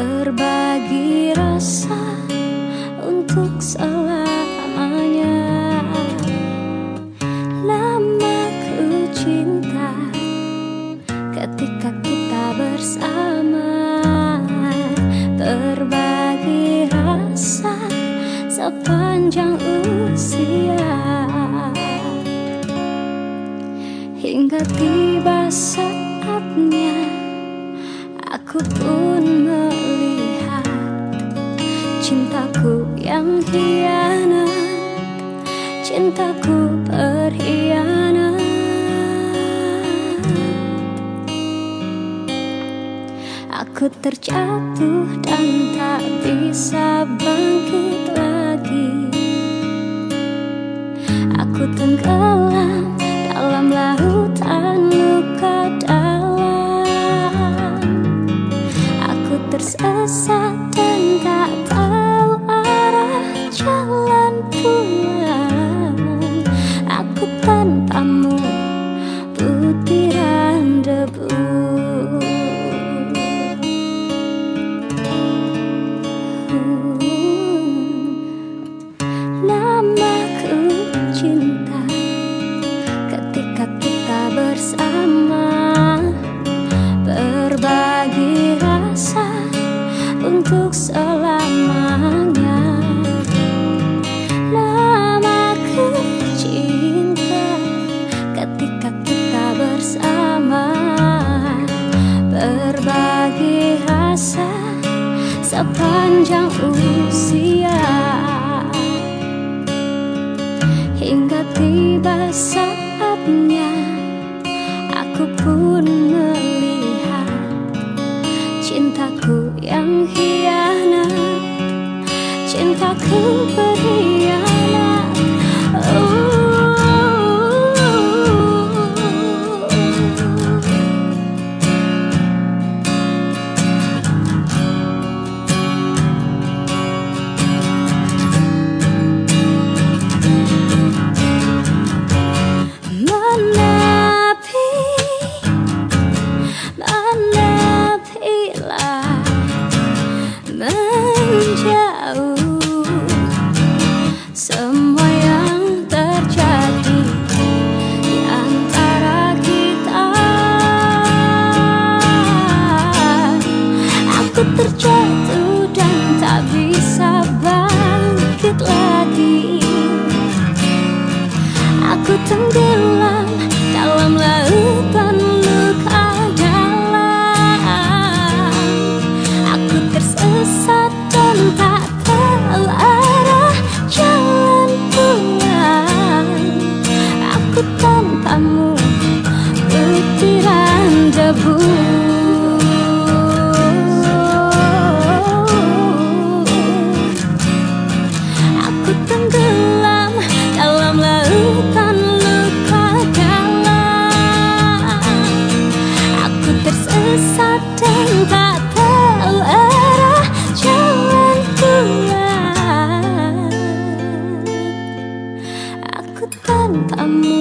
berbagi rasa untuk selamanya. Lama ku cinta ketika kita bersama. Berbagi rasa sepanjang usia. Hingga tiba saatnya Aku pun Cintaku yang hianat Cintaku berkhianat. Aku terjatuh dan tak bisa bangkit lagi. Aku tenggelam Lama panjang usia. Hingga tiba saatnya Aku pun melihat Cintaku yang hianat Cintaku beriak tahu Thân.